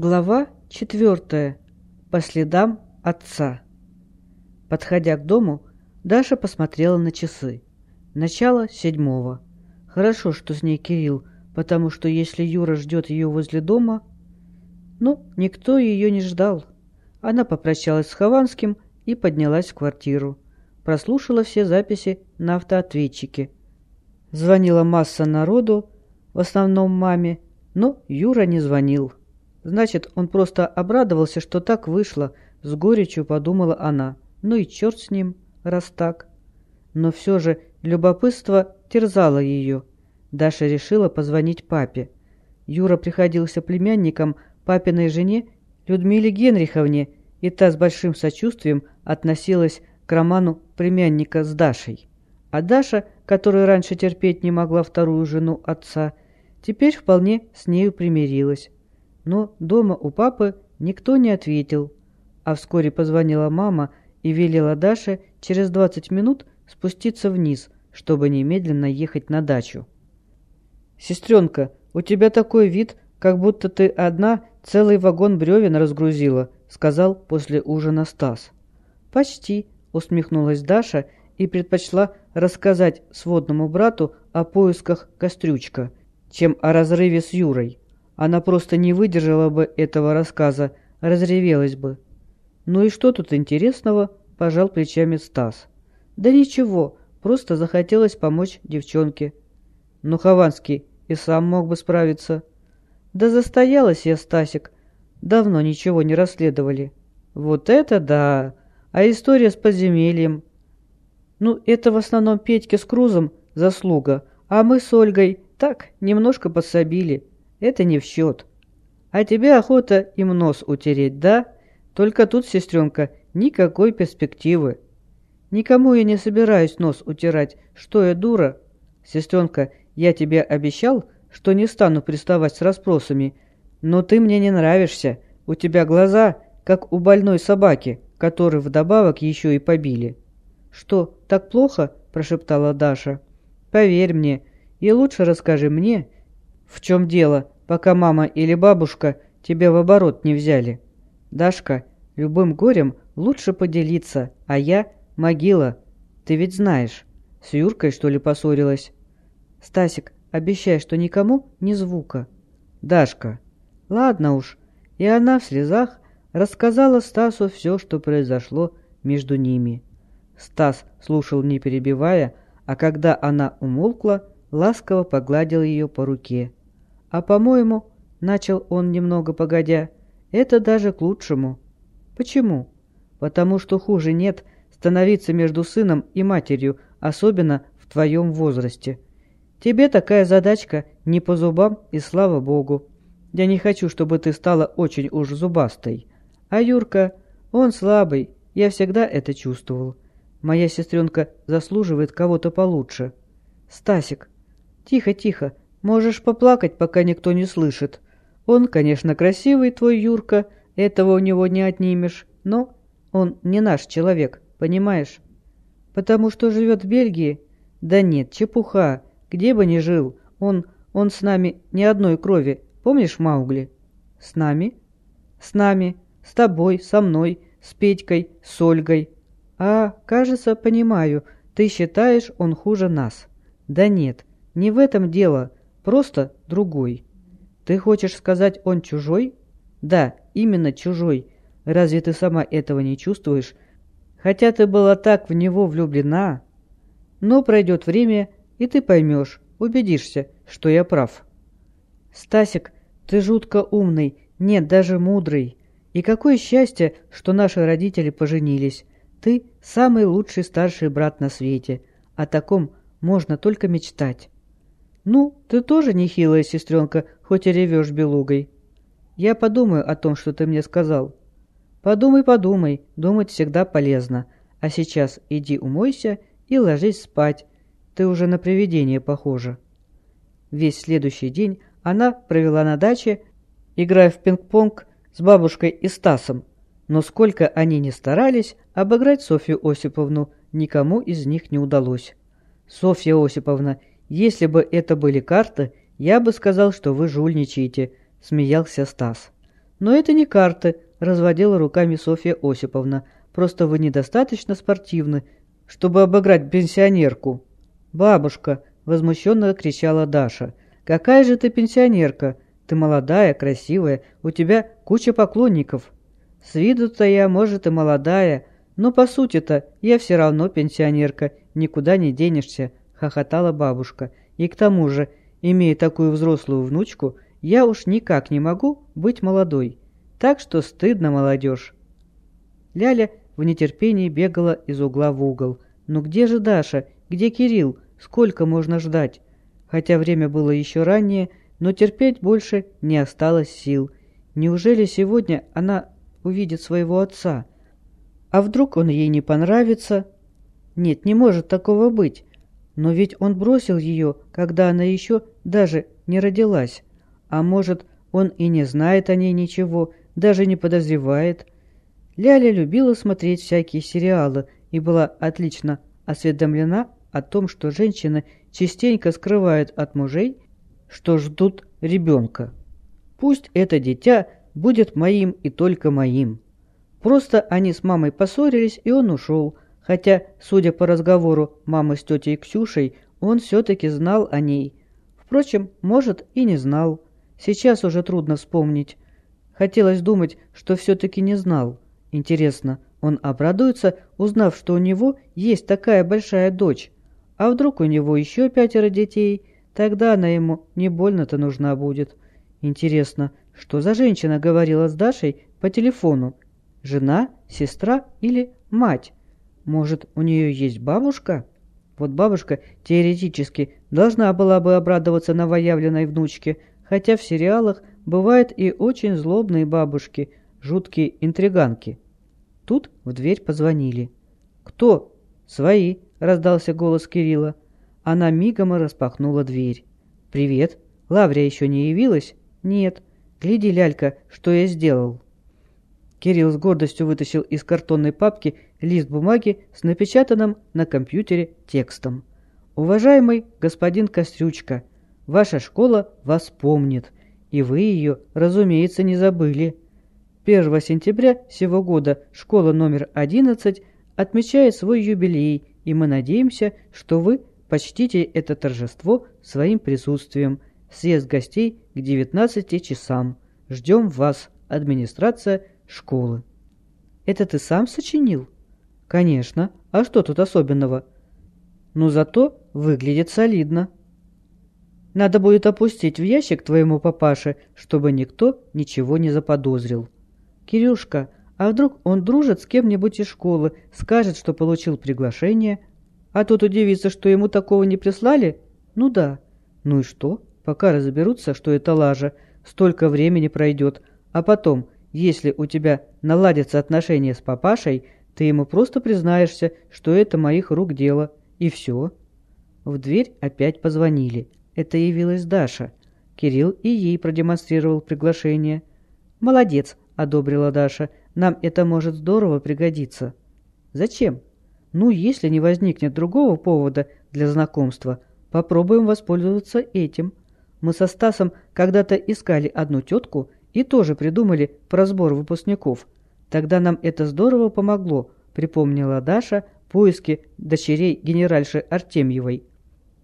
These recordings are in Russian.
Глава четвертая. По следам отца. Подходя к дому, Даша посмотрела на часы. Начало седьмого. Хорошо, что с ней Кирилл, потому что если Юра ждет ее возле дома... Ну, никто ее не ждал. Она попрощалась с Хованским и поднялась в квартиру. Прослушала все записи на автоответчике. Звонила масса народу, в основном маме, но Юра не звонил. Значит, он просто обрадовался, что так вышло, с горечью подумала она. Ну и черт с ним, раз так. Но все же любопытство терзало ее. Даша решила позвонить папе. Юра приходился племянником папиной жене Людмиле Генриховне, и та с большим сочувствием относилась к роману племянника с Дашей. А Даша, которая раньше терпеть не могла вторую жену отца, теперь вполне с нею примирилась. Но дома у папы никто не ответил, а вскоре позвонила мама и велела Даше через 20 минут спуститься вниз, чтобы немедленно ехать на дачу. «Сестренка, у тебя такой вид, как будто ты одна целый вагон бревен разгрузила», сказал после ужина Стас. «Почти», усмехнулась Даша и предпочла рассказать сводному брату о поисках Кострючка, чем о разрыве с Юрой. Она просто не выдержала бы этого рассказа, разревелась бы. «Ну и что тут интересного?» – пожал плечами Стас. «Да ничего, просто захотелось помочь девчонке». «Ну, Хованский и сам мог бы справиться». «Да застоялась я, Стасик. Давно ничего не расследовали». «Вот это да! А история с подземельем?» «Ну, это в основном Петьке с Крузом заслуга, а мы с Ольгой так немножко подсобили. Это не в счет. А тебе охота им нос утереть, да? Только тут, сестренка, никакой перспективы. Никому я не собираюсь нос утирать. Что я дура? Сестренка, я тебе обещал, что не стану приставать с расспросами. Но ты мне не нравишься. У тебя глаза, как у больной собаки, которую вдобавок еще и побили. «Что, так плохо?» – прошептала Даша. «Поверь мне, и лучше расскажи мне, в чем дело, пока мама или бабушка тебя в оборот не взяли. Дашка, любым горем лучше поделиться, а я – могила. Ты ведь знаешь, с Юркой, что ли, поссорилась?» «Стасик, обещай, что никому ни звука». «Дашка». «Ладно уж». И она в слезах рассказала Стасу все, что произошло между ними. Стас слушал не перебивая, а когда она умолкла, ласково погладил ее по руке. «А по-моему, — начал он немного погодя, — это даже к лучшему». «Почему?» «Потому что хуже нет становиться между сыном и матерью, особенно в твоем возрасте. Тебе такая задачка не по зубам, и слава богу. Я не хочу, чтобы ты стала очень уж зубастой. А Юрка, он слабый, я всегда это чувствовал. Моя сестренка заслуживает кого-то получше. Стасик, тихо, тихо, можешь поплакать, пока никто не слышит. Он, конечно, красивый, твой Юрка, этого у него не отнимешь, но он не наш человек, понимаешь? Потому что живет в Бельгии? Да нет, чепуха, где бы ни жил, он, он с нами ни одной крови, помнишь Маугли? С нами? С нами, с тобой, со мной, с Петькой, с Ольгой, «А, кажется, понимаю, ты считаешь, он хуже нас». «Да нет, не в этом дело, просто другой». «Ты хочешь сказать, он чужой?» «Да, именно чужой. Разве ты сама этого не чувствуешь? Хотя ты была так в него влюблена». «Но пройдет время, и ты поймешь, убедишься, что я прав». «Стасик, ты жутко умный, нет, даже мудрый. И какое счастье, что наши родители поженились. Ты самый лучший старший брат на свете. О таком можно только мечтать. Ну, ты тоже нехилая сестренка, хоть и ревешь белугой. Я подумаю о том, что ты мне сказал. Подумай, подумай, думать всегда полезно. А сейчас иди умойся и ложись спать. Ты уже на привидение похожа. Весь следующий день она провела на даче, играя в пинг-понг с бабушкой и Стасом, но сколько они ни старались, обыграть Софью Осиповну никому из них не удалось. «Софья Осиповна, если бы это были карты, я бы сказал, что вы жульничаете», — смеялся Стас. Но это не карты, разводила руками Софья Осиповна. Просто вы недостаточно спортивны, чтобы обыграть пенсионерку. Бабушка, возмущенно кричала Даша. Какая же ты пенсионерка? Ты молодая, красивая, у тебя куча поклонников. С виду-то я, может, и молодая, но по сути-то я все равно пенсионерка, никуда не денешься, хохотала бабушка. И к тому же, имея такую взрослую внучку, я уж никак не могу быть молодой. Так что стыдно, молодежь. Ляля в нетерпении бегала из угла в угол. «Ну где же Даша? Где Кирилл? Сколько можно ждать?» Хотя время было еще раннее, но терпеть больше не осталось сил. Неужели сегодня она увидит своего отца? А вдруг он ей не понравится? Нет, не может такого быть. Но ведь он бросил ее, когда она еще даже не родилась. А может, он и не знает о ней ничего, даже не подозревает. Ляля любила смотреть всякие сериалы и была отлично осведомлена о том, что женщины частенько скрывают от мужей, что ждут ребенка. Пусть это дитя будет моим и только моим. Просто они с мамой поссорились, и он ушел, хотя, судя по разговору мамы с тетей Ксюшей, он все-таки знал о ней. Впрочем, может, и не знал. Сейчас уже трудно вспомнить. Хотелось думать, что все-таки не знал. Интересно, он обрадуется, узнав, что у него есть такая большая дочь. А вдруг у него еще пятеро детей? Тогда она ему не больно-то нужна будет. Интересно, что за женщина говорила с Дашей по телефону? Жена, сестра или мать? Может, у нее есть бабушка? Вот бабушка теоретически должна была бы обрадоваться новоявленной внучке, хотя в сериалах бывают и очень злобные бабушки, жуткие интриганки. Тут в дверь позвонили. «Кто?» «Свои», — раздался голос Кирилла. Она мигом распахнула дверь. «Привет. Лаврия еще не явилась?» «Нет. Гляди, лялька, что я сделал». Кирилл с гордостью вытащил из картонной папки лист бумаги с напечатанным на компьютере текстом. «Уважаемый господин Кострючка, ваша школа вас помнит, и вы ее, разумеется, не забыли. 1 сентября сего года школа номер 11 отмечает свой юбилей, и мы надеемся, что вы почтите это торжество своим присутствием. Съезд гостей к 19 часам. Ждем вас, администрация школы. Это ты сам сочинил? Конечно. А что тут особенного? Но зато выглядит солидно. Надо будет опустить в ящик твоему папаше, чтобы никто ничего не заподозрил. Кирюшка, а вдруг он дружит с кем-нибудь из школы, скажет, что получил приглашение, а тут удивится, что ему такого не прислали? Ну да. Ну и что? Пока разберутся, что это лажа, столько времени пройдет. А потом, если у тебя наладятся отношения с папашей, ты ему просто признаешься, что это моих рук дело. И все. В дверь опять позвонили. Это явилась Даша. Кирилл и ей продемонстрировал приглашение. «Молодец», — одобрила Даша. «Нам это может здорово пригодиться». «Зачем?» «Ну, если не возникнет другого повода для знакомства, попробуем воспользоваться этим. Мы со Стасом когда-то искали одну тетку и тоже придумали про сбор выпускников. Тогда нам это здорово помогло», — припомнила Даша поиски дочерей генеральши Артемьевой.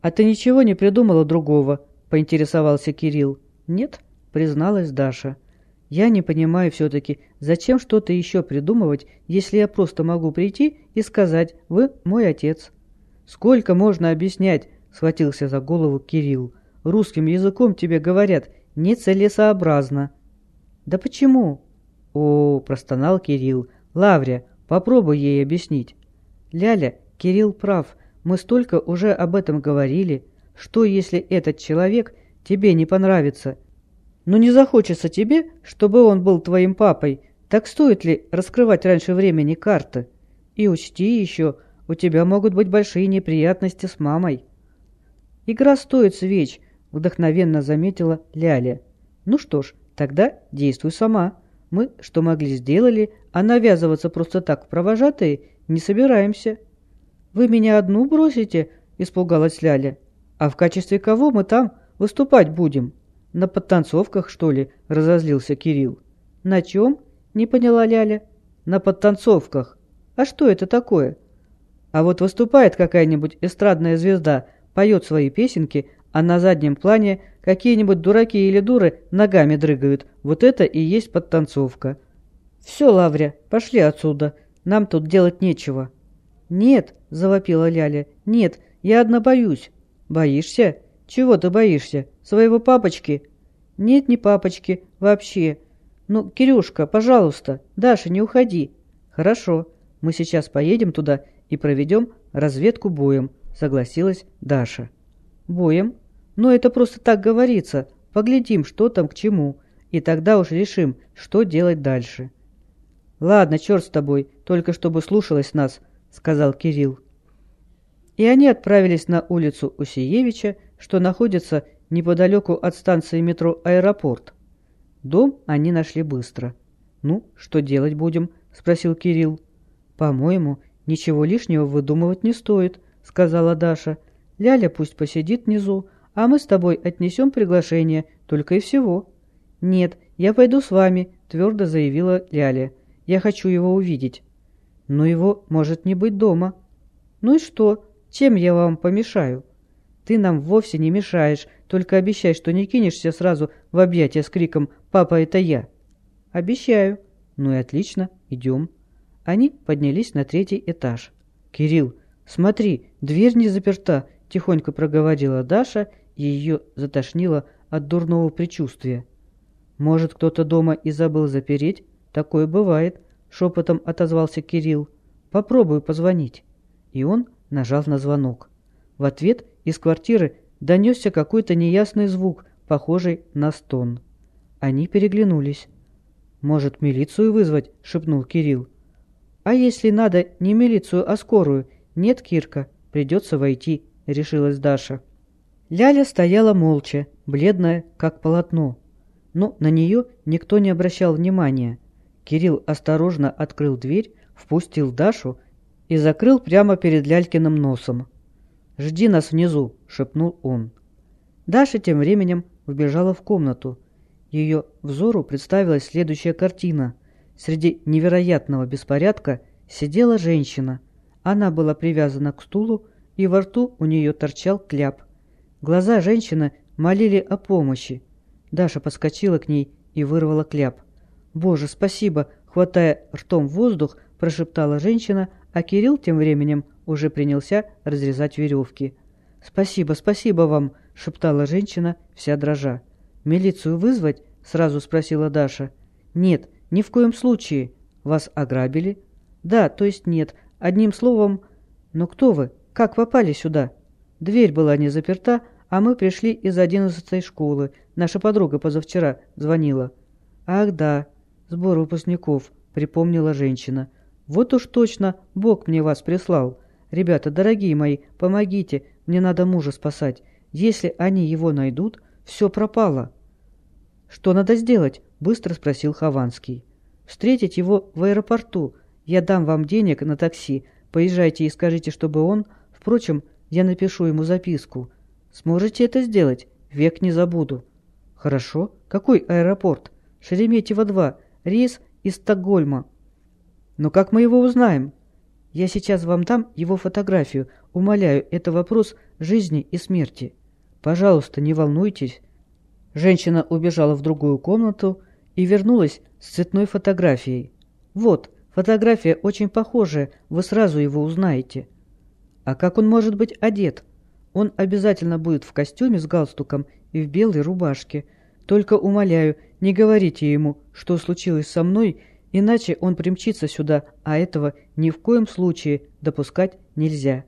«А ты ничего не придумала другого?» – поинтересовался Кирилл. «Нет», – призналась Даша. «Я не понимаю все-таки, зачем что-то еще придумывать, если я просто могу прийти и сказать «Вы мой отец». «Сколько можно объяснять?» – схватился за голову Кирилл. «Русским языком тебе говорят нецелесообразно». «Да почему?» «О, – простонал Кирилл. Лаврия, попробуй ей объяснить». «Ляля, Кирилл прав. Мы столько уже об этом говорили. Что, если этот человек тебе не понравится? Но не захочется тебе, чтобы он был твоим папой. Так стоит ли раскрывать раньше времени карты? И учти еще, у тебя могут быть большие неприятности с мамой. Игра стоит свеч, вдохновенно заметила Ляля. Ну что ж, тогда действуй сама. Мы, что могли, сделали, а навязываться просто так в провожатые не собираемся. «Вы меня одну бросите?» – испугалась Ляля. «А в качестве кого мы там выступать будем? На подтанцовках, что ли?» – разозлился Кирилл. На чем? Не поняла Ляля. На подтанцовках. А что это такое? А вот выступает какая-нибудь эстрадная звезда, поет свои песенки, а на заднем плане какие-нибудь дураки или дуры ногами дрыгают. Вот это и есть подтанцовка. Все, Лавря, пошли отсюда. Нам тут делать нечего. Нет, завопила Ляля. Нет, я одна боюсь. Боишься? Чего ты боишься? Своего папочки? Нет, не папочки, вообще. Ну, Кирюшка, пожалуйста, Даша, не уходи. Хорошо, мы сейчас поедем туда и проведем разведку боем, согласилась Даша. Боем? Ну, это просто так говорится. Поглядим, что там к чему, и тогда уж решим, что делать дальше. Ладно, черт с тобой, только чтобы слушалась нас, сказал Кирилл. И они отправились на улицу Усиевича, что находится неподалеку от станции метро «Аэропорт». Дом они нашли быстро. «Ну, что делать будем?» – спросил Кирилл. «По-моему, ничего лишнего выдумывать не стоит», – сказала Даша. «Ляля пусть посидит внизу, а мы с тобой отнесем приглашение, только и всего». «Нет, я пойду с вами», – твердо заявила Ляля. «Я хочу его увидеть». «Но его может не быть дома». «Ну и что? Чем я вам помешаю?» «Ты нам вовсе не мешаешь, только обещай, что не кинешься сразу в объятия с криком «Папа, это я!» «Обещаю». «Ну и отлично, идем». Они поднялись на третий этаж. «Кирилл, смотри, дверь не заперта», — тихонько проговорила Даша, ее затошнило от дурного предчувствия. «Может, кто-то дома и забыл запереть? Такое бывает», — шепотом отозвался Кирилл. «Попробую позвонить». И он нажал на звонок. В ответ из квартиры донесся какой-то неясный звук, похожий на стон. Они переглянулись. «Может, милицию вызвать?» — шепнул Кирилл. «А если надо не милицию, а скорую? Нет, Кирка, придется войти», — решилась Даша. Ляля стояла молча, бледная, как полотно. Но на нее никто не обращал внимания. Кирилл осторожно открыл дверь, впустил Дашу и закрыл прямо перед Лялькиным носом. «Жди нас внизу», — шепнул он. Даша тем временем вбежала в комнату. Ее взору представилась следующая картина. Среди невероятного беспорядка сидела женщина. Она была привязана к стулу, и во рту у нее торчал кляп. Глаза женщины молили о помощи. Даша подскочила к ней и вырвала кляп. «Боже, спасибо!» — хватая ртом воздух, прошептала женщина, а Кирилл тем временем уже принялся разрезать веревки. «Спасибо, спасибо вам!» — шептала женщина, вся дрожа. «Милицию вызвать?» — сразу спросила Даша. «Нет, ни в коем случае. Вас ограбили?» «Да, то есть нет. Одним словом...» «Но кто вы? Как попали сюда?» «Дверь была не заперта, а мы пришли из одиннадцатой школы. Наша подруга позавчера звонила». «Ах да, сбор выпускников», — припомнила женщина. «Вот уж точно Бог мне вас прислал. Ребята, дорогие мои, помогите, мне надо мужа спасать. Если они его найдут, все пропало». «Что надо сделать?» — быстро спросил Хованский. «Встретить его в аэропорту. Я дам вам денег на такси. Поезжайте и скажите, чтобы он... Впрочем, я напишу ему записку. Сможете это сделать? Век не забуду». «Хорошо. Какой аэропорт?» «Шереметьево-2. Рейс из Стокгольма». Но как мы его узнаем? Я сейчас вам дам его фотографию. Умоляю, это вопрос жизни и смерти. Пожалуйста, не волнуйтесь. Женщина убежала в другую комнату и вернулась с цветной фотографией. Вот, фотография очень похожая, вы сразу его узнаете. А как он может быть одет? Он обязательно будет в костюме с галстуком и в белой рубашке. Только умоляю, не говорите ему, что случилось со мной Иначе он примчится сюда, а этого ни в коем случае допускать нельзя.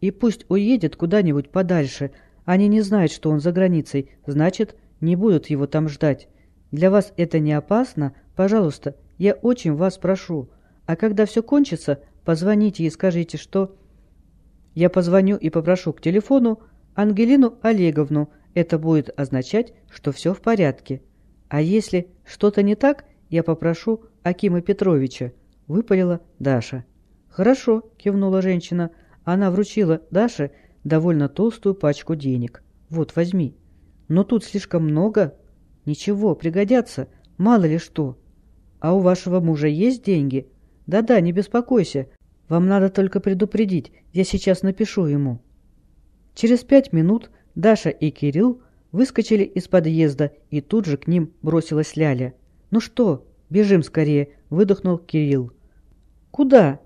И пусть уедет куда-нибудь подальше. Они не знают, что он за границей, значит, не будут его там ждать. Для вас это не опасно? Пожалуйста, я очень вас прошу. А когда все кончится, позвоните и скажите, что... Я позвоню и попрошу к телефону Ангелину Олеговну. Это будет означать, что все в порядке. А если что-то не так, я попрошу Акима Петровича», — выпалила Даша. «Хорошо», — кивнула женщина. Она вручила Даше довольно толстую пачку денег. «Вот, возьми». «Но тут слишком много». «Ничего, пригодятся. Мало ли что». А у вашего мужа есть деньги? Да-да, не беспокойся. Вам надо только предупредить. Я сейчас напишу ему. Через пять минут Даша и Кирилл выскочили из подъезда, и тут же к ним бросилась Ляля. «Ну что, бежим скорее», — выдохнул Кирилл. «Куда?»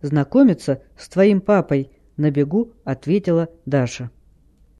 «Знакомиться с твоим папой», — на бегу ответила Даша.